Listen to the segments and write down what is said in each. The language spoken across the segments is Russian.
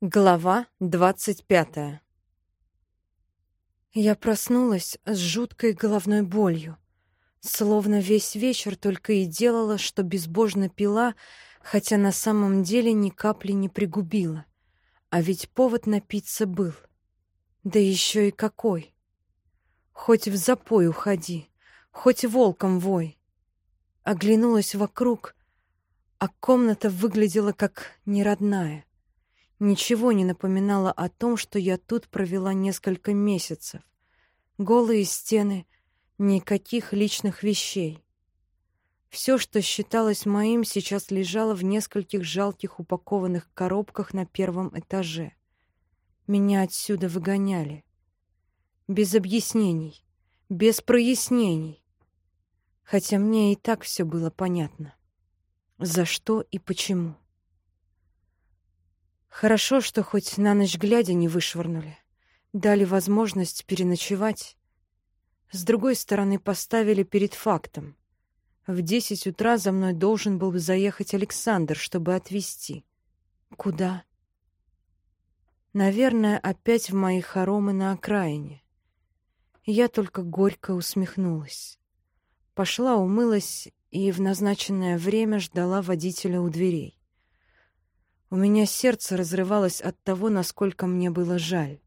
Глава двадцать пятая Я проснулась с жуткой головной болью. Словно весь вечер только и делала, что безбожно пила, хотя на самом деле ни капли не пригубила. А ведь повод напиться был. Да еще и какой! Хоть в запой уходи, хоть волком вой. Оглянулась вокруг, а комната выглядела как неродная. Ничего не напоминало о том, что я тут провела несколько месяцев. Голые стены, никаких личных вещей. Все, что считалось моим, сейчас лежало в нескольких жалких упакованных коробках на первом этаже. Меня отсюда выгоняли. Без объяснений, без прояснений. Хотя мне и так все было понятно. За что и почему. Хорошо, что хоть на ночь глядя не вышвырнули. Дали возможность переночевать. С другой стороны, поставили перед фактом. В десять утра за мной должен был заехать Александр, чтобы отвезти. Куда? Наверное, опять в мои хоромы на окраине. Я только горько усмехнулась. Пошла, умылась и в назначенное время ждала водителя у дверей. У меня сердце разрывалось от того, насколько мне было жаль.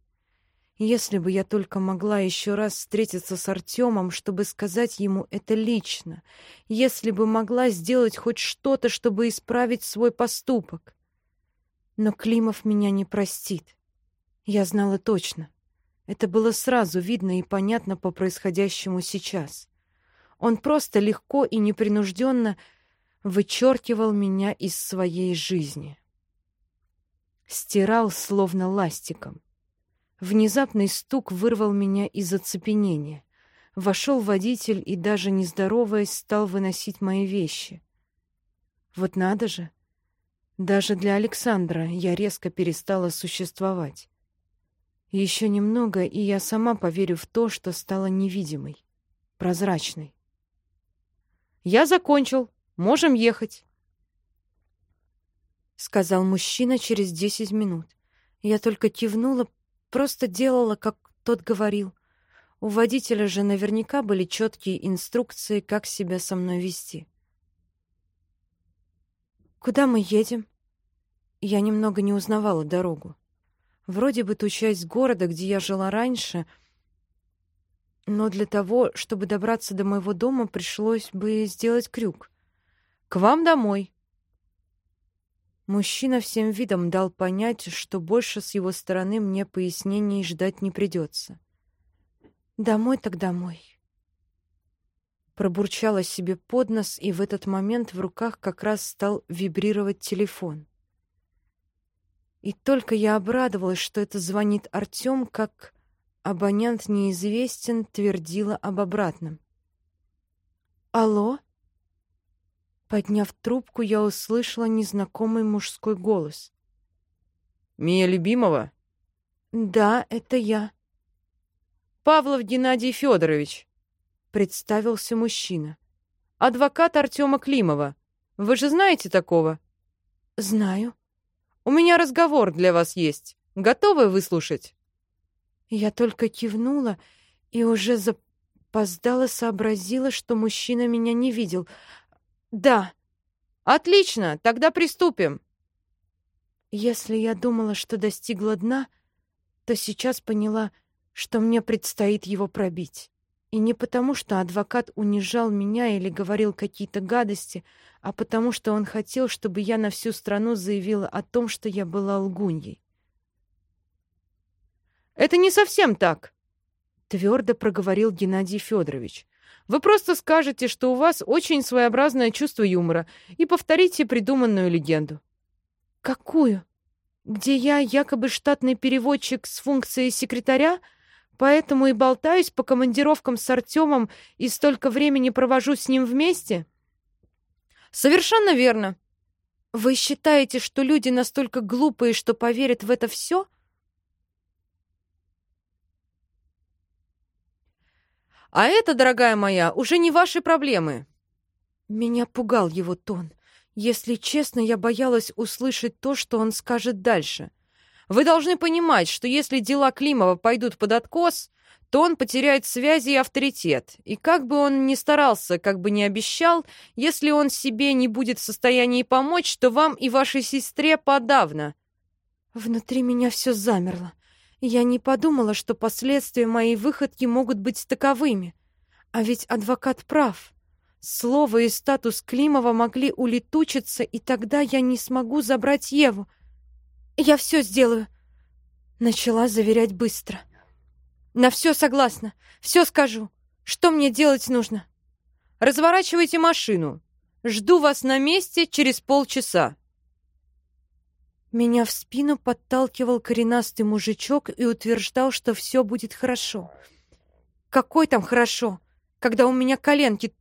Если бы я только могла еще раз встретиться с Артемом, чтобы сказать ему это лично, если бы могла сделать хоть что-то, чтобы исправить свой поступок. Но Климов меня не простит. Я знала точно. Это было сразу видно и понятно по происходящему сейчас. Он просто легко и непринужденно вычеркивал меня из своей жизни стирал словно ластиком. Внезапный стук вырвал меня из оцепенения. Вошел водитель и, даже не здороваясь, стал выносить мои вещи. Вот надо же! Даже для Александра я резко перестала существовать. Еще немного, и я сама поверю в то, что стала невидимой, прозрачной. «Я закончил. Можем ехать» сказал мужчина через десять минут. Я только кивнула, просто делала, как тот говорил. У водителя же наверняка были четкие инструкции, как себя со мной вести. Куда мы едем? Я немного не узнавала дорогу. Вроде бы ту часть города, где я жила раньше, но для того, чтобы добраться до моего дома, пришлось бы сделать крюк. К вам домой, Мужчина всем видом дал понять, что больше с его стороны мне пояснений ждать не придется. «Домой так домой». Пробурчала себе под нос, и в этот момент в руках как раз стал вибрировать телефон. И только я обрадовалась, что это звонит Артём, как абонент неизвестен твердила об обратном. «Алло?» Подняв трубку, я услышала незнакомый мужской голос. «Мия Любимова?» «Да, это я». «Павлов Геннадий Федорович», — представился мужчина. «Адвокат Артема Климова. Вы же знаете такого?» «Знаю». «У меня разговор для вас есть. Готовы выслушать?» Я только кивнула и уже запоздала сообразила, что мужчина меня не видел, да. Отлично, тогда приступим. Если я думала, что достигла дна, то сейчас поняла, что мне предстоит его пробить. И не потому, что адвокат унижал меня или говорил какие-то гадости, а потому, что он хотел, чтобы я на всю страну заявила о том, что я была лгуньей. «Это не совсем так», — твердо проговорил Геннадий Федорович. Вы просто скажете, что у вас очень своеобразное чувство юмора, и повторите придуманную легенду. Какую? Где я якобы штатный переводчик с функцией секретаря, поэтому и болтаюсь по командировкам с Артемом и столько времени провожу с ним вместе? Совершенно верно. Вы считаете, что люди настолько глупые, что поверят в это все? — А это, дорогая моя, уже не ваши проблемы. Меня пугал его тон. Если честно, я боялась услышать то, что он скажет дальше. Вы должны понимать, что если дела Климова пойдут под откос, то он потеряет связи и авторитет. И как бы он ни старался, как бы ни обещал, если он себе не будет в состоянии помочь, то вам и вашей сестре подавно. Внутри меня все замерло. Я не подумала, что последствия моей выходки могут быть таковыми. А ведь адвокат прав. Слово и статус Климова могли улетучиться, и тогда я не смогу забрать Еву. Я все сделаю. Начала заверять быстро. На все согласна. Все скажу. Что мне делать нужно? Разворачивайте машину. Жду вас на месте через полчаса. Меня в спину подталкивал коренастый мужичок и утверждал, что все будет хорошо. Какой там хорошо, когда у меня коленки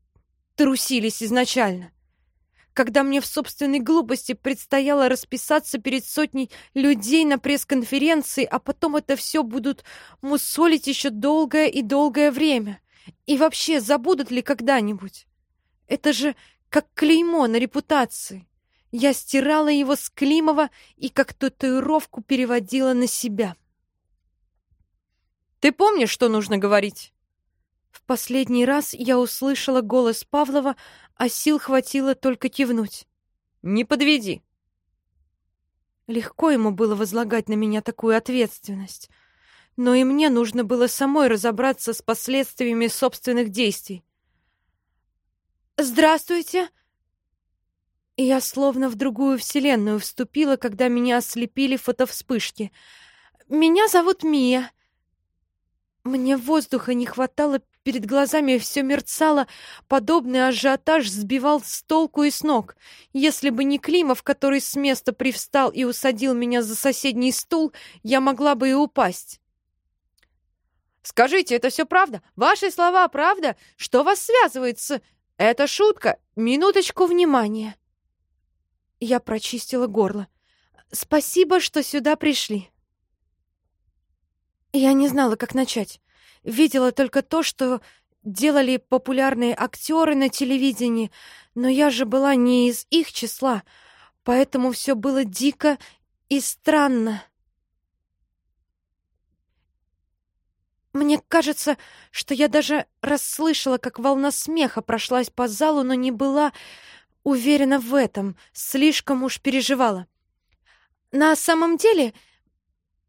трусились изначально. Когда мне в собственной глупости предстояло расписаться перед сотней людей на пресс-конференции, а потом это все будут мусолить еще долгое и долгое время. И вообще, забудут ли когда-нибудь? Это же как клеймо на репутации. Я стирала его с Климова и как татуировку переводила на себя. «Ты помнишь, что нужно говорить?» В последний раз я услышала голос Павлова, а сил хватило только кивнуть. «Не подведи!» Легко ему было возлагать на меня такую ответственность, но и мне нужно было самой разобраться с последствиями собственных действий. «Здравствуйте!» Я словно в другую вселенную вступила, когда меня ослепили фотовспышки. «Меня зовут Мия. Мне воздуха не хватало, перед глазами все мерцало, подобный ажиотаж сбивал с толку и с ног. Если бы не Климов, который с места привстал и усадил меня за соседний стул, я могла бы и упасть. «Скажите, это все правда? Ваши слова правда? Что вас связывает с...» «Это шутка! Минуточку внимания!» Я прочистила горло. «Спасибо, что сюда пришли». Я не знала, как начать. Видела только то, что делали популярные актеры на телевидении, но я же была не из их числа, поэтому все было дико и странно. Мне кажется, что я даже расслышала, как волна смеха прошлась по залу, но не была уверена в этом, слишком уж переживала. На самом деле,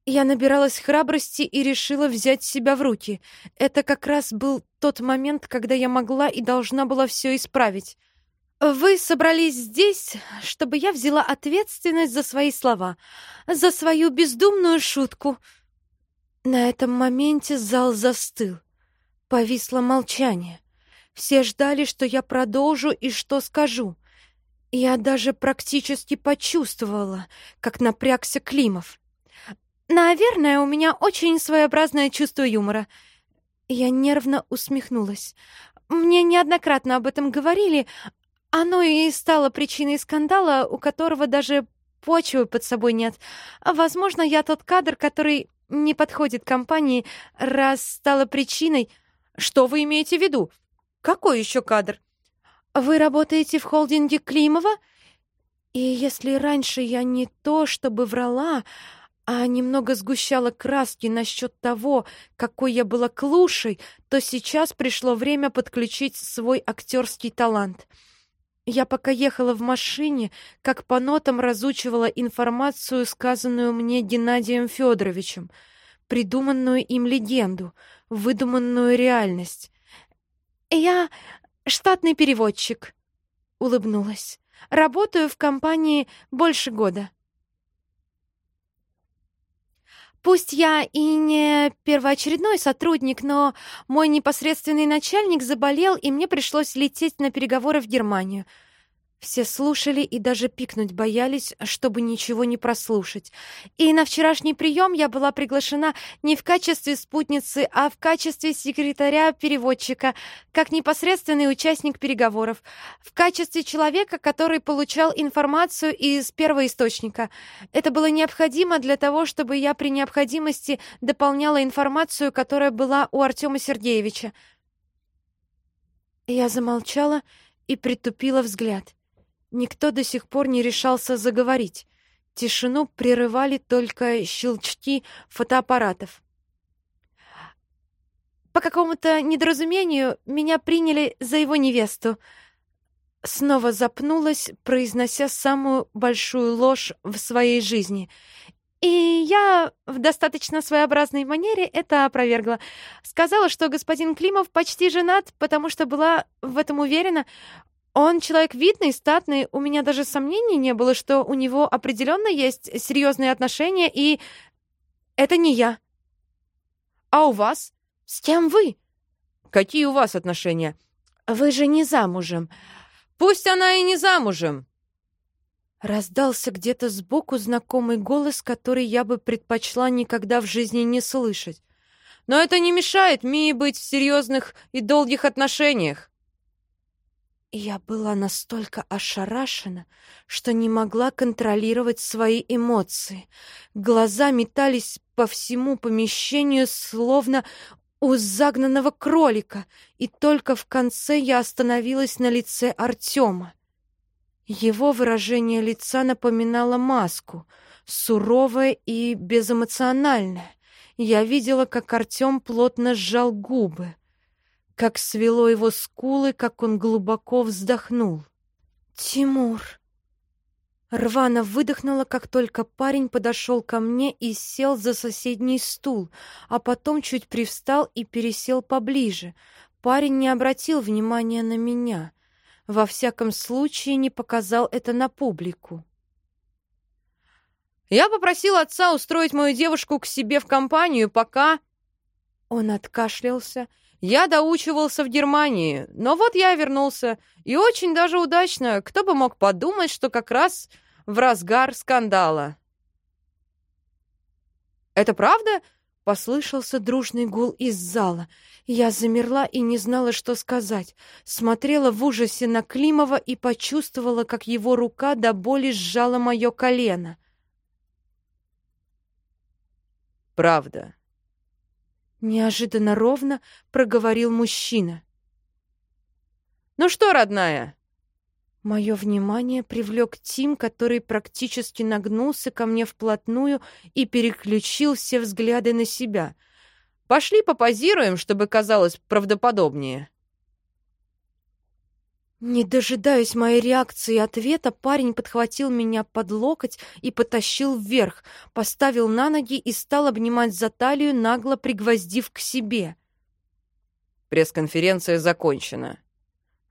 я набиралась храбрости и решила взять себя в руки. Это как раз был тот момент, когда я могла и должна была все исправить. Вы собрались здесь, чтобы я взяла ответственность за свои слова, за свою бездумную шутку. На этом моменте зал застыл. Повисло молчание. Все ждали, что я продолжу и что скажу. Я даже практически почувствовала, как напрягся Климов. Наверное, у меня очень своеобразное чувство юмора. Я нервно усмехнулась. Мне неоднократно об этом говорили. Оно и стало причиной скандала, у которого даже почвы под собой нет. Возможно, я тот кадр, который не подходит компании, раз стала причиной... Что вы имеете в виду? Какой еще кадр? Вы работаете в холдинге Климова? И если раньше я не то чтобы врала, а немного сгущала краски насчет того, какой я была клушей, то сейчас пришло время подключить свой актерский талант. Я пока ехала в машине, как по нотам разучивала информацию, сказанную мне Геннадием Федоровичем, придуманную им легенду, выдуманную реальность. «Я штатный переводчик», — улыбнулась. «Работаю в компании больше года». Пусть я и не первоочередной сотрудник, но мой непосредственный начальник заболел, и мне пришлось лететь на переговоры в Германию — все слушали и даже пикнуть боялись, чтобы ничего не прослушать. И на вчерашний прием я была приглашена не в качестве спутницы, а в качестве секретаря-переводчика, как непосредственный участник переговоров, в качестве человека, который получал информацию из первоисточника. Это было необходимо для того, чтобы я при необходимости дополняла информацию, которая была у Артема Сергеевича. Я замолчала и притупила взгляд. Никто до сих пор не решался заговорить. Тишину прерывали только щелчки фотоаппаратов. По какому-то недоразумению меня приняли за его невесту. Снова запнулась, произнося самую большую ложь в своей жизни. И я в достаточно своеобразной манере это опровергла. Сказала, что господин Климов почти женат, потому что была в этом уверена. Он человек видный, статный, у меня даже сомнений не было, что у него определенно есть серьезные отношения, и это не я. А у вас? С кем вы? Какие у вас отношения? Вы же не замужем. Пусть она и не замужем. Раздался где-то сбоку знакомый голос, который я бы предпочла никогда в жизни не слышать. Но это не мешает Мии быть в серьезных и долгих отношениях. Я была настолько ошарашена, что не могла контролировать свои эмоции. Глаза метались по всему помещению, словно у загнанного кролика, и только в конце я остановилась на лице Артема. Его выражение лица напоминало маску, суровое и безэмоциональное. Я видела, как Артем плотно сжал губы как свело его скулы, как он глубоко вздохнул. «Тимур!» Рвана выдохнула, как только парень подошел ко мне и сел за соседний стул, а потом чуть привстал и пересел поближе. Парень не обратил внимания на меня. Во всяком случае, не показал это на публику. «Я попросил отца устроить мою девушку к себе в компанию, пока...» Он откашлялся я доучивался в Германии, но вот я вернулся. И очень даже удачно. Кто бы мог подумать, что как раз в разгар скандала. «Это правда?» — послышался дружный гул из зала. Я замерла и не знала, что сказать. Смотрела в ужасе на Климова и почувствовала, как его рука до боли сжала мое колено. «Правда», Неожиданно ровно проговорил мужчина. «Ну что, родная?» Мое внимание привлек Тим, который практически нагнулся ко мне вплотную и переключил все взгляды на себя. «Пошли попозируем, чтобы казалось правдоподобнее». Не дожидаясь моей реакции и ответа, парень подхватил меня под локоть и потащил вверх, поставил на ноги и стал обнимать за талию, нагло пригвоздив к себе. «Пресс-конференция закончена».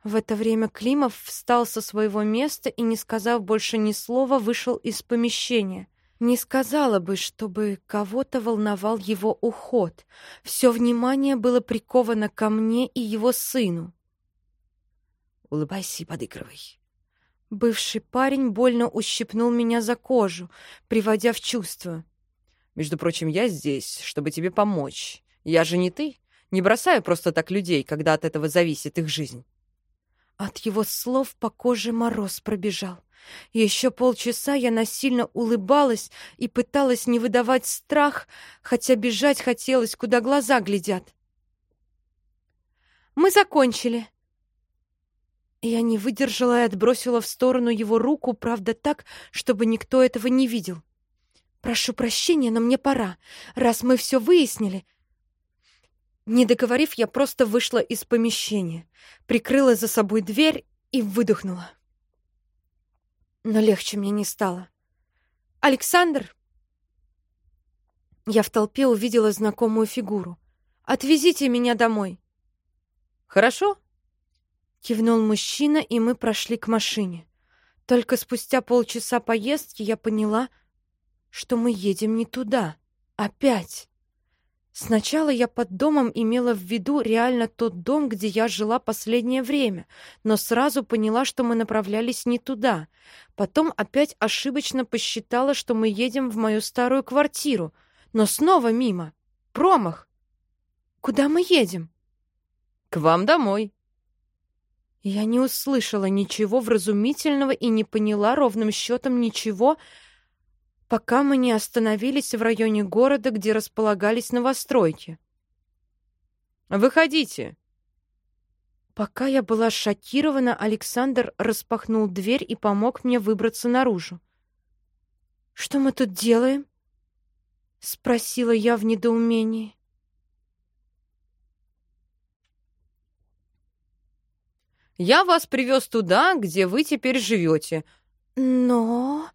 В это время Климов встал со своего места и, не сказав больше ни слова, вышел из помещения. Не сказала бы, чтобы кого-то волновал его уход. Все внимание было приковано ко мне и его сыну. Улыбайся и подыгрывай. Бывший парень больно ущипнул меня за кожу, приводя в чувство. Между прочим, я здесь, чтобы тебе помочь. Я же не ты. Не бросаю просто так людей, когда от этого зависит их жизнь. От его слов по коже мороз пробежал. Еще полчаса я насильно улыбалась и пыталась не выдавать страх, хотя бежать хотелось, куда глаза глядят. «Мы закончили», я не выдержала и отбросила в сторону его руку, правда так, чтобы никто этого не видел. «Прошу прощения, но мне пора, раз мы все выяснили». Не договорив, я просто вышла из помещения, прикрыла за собой дверь и выдохнула. Но легче мне не стало. «Александр!» Я в толпе увидела знакомую фигуру. «Отвезите меня домой». «Хорошо», Кивнул мужчина, и мы прошли к машине. Только спустя полчаса поездки я поняла, что мы едем не туда. Опять. Сначала я под домом имела в виду реально тот дом, где я жила последнее время, но сразу поняла, что мы направлялись не туда. Потом опять ошибочно посчитала, что мы едем в мою старую квартиру, но снова мимо. Промах. Куда мы едем? К вам домой. Я не услышала ничего вразумительного и не поняла ровным счетом ничего, пока мы не остановились в районе города, где располагались новостройки. «Выходите!» Пока я была шокирована, Александр распахнул дверь и помог мне выбраться наружу. «Что мы тут делаем?» — спросила я в недоумении. «Я вас привез туда, где вы теперь живете». «Но...»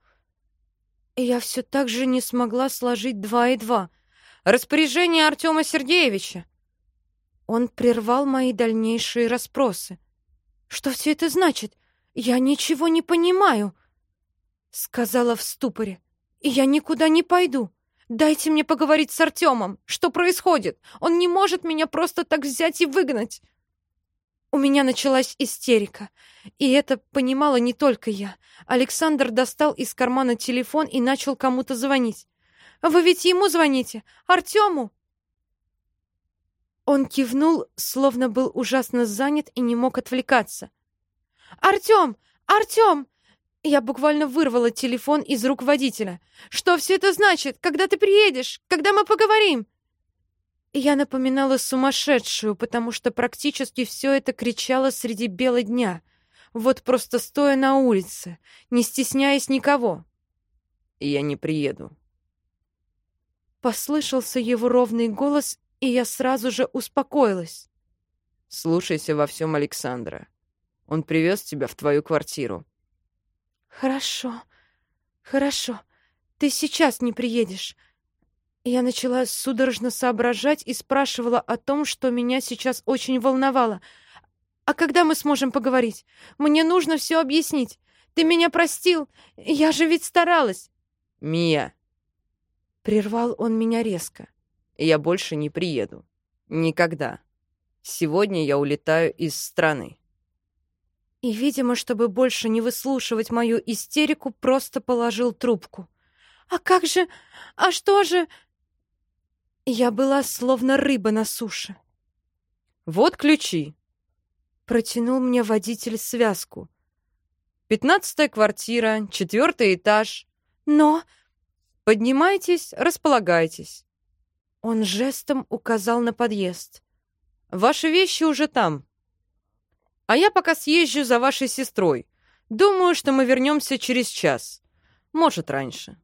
Я все так же не смогла сложить два и два. «Распоряжение Артема Сергеевича». Он прервал мои дальнейшие расспросы. «Что все это значит? Я ничего не понимаю», — сказала в ступоре. «Я никуда не пойду. Дайте мне поговорить с Артемом. Что происходит? Он не может меня просто так взять и выгнать». У меня началась истерика. И это понимала не только я. Александр достал из кармана телефон и начал кому-то звонить. «Вы ведь ему звоните? Артему?» Он кивнул, словно был ужасно занят и не мог отвлекаться. «Артем! Артем!» Я буквально вырвала телефон из рук водителя. «Что все это значит? Когда ты приедешь? Когда мы поговорим?» Я напоминала сумасшедшую, потому что практически все это кричала среди бела дня. Вот просто стоя на улице, не стесняясь никого. «Я не приеду». Послышался его ровный голос, и я сразу же успокоилась. «Слушайся во всем Александра. Он привез тебя в твою квартиру». «Хорошо, хорошо. Ты сейчас не приедешь». Я начала судорожно соображать и спрашивала о том, что меня сейчас очень волновало. «А когда мы сможем поговорить? Мне нужно все объяснить. Ты меня простил? Я же ведь старалась». «Мия!» Прервал он меня резко я больше не приеду. Никогда. Сегодня я улетаю из страны. И, видимо, чтобы больше не выслушивать мою истерику, просто положил трубку. «А как же? А что же?» Я была словно рыба на суше. «Вот ключи», — протянул мне водитель связку. «Пятнадцатая квартира, четвертый этаж». «Но...» «Поднимайтесь, располагайтесь. Он жестом указал на подъезд. «Ваши вещи уже там. А я пока съезжу за вашей сестрой. Думаю, что мы вернемся через час. Может, раньше».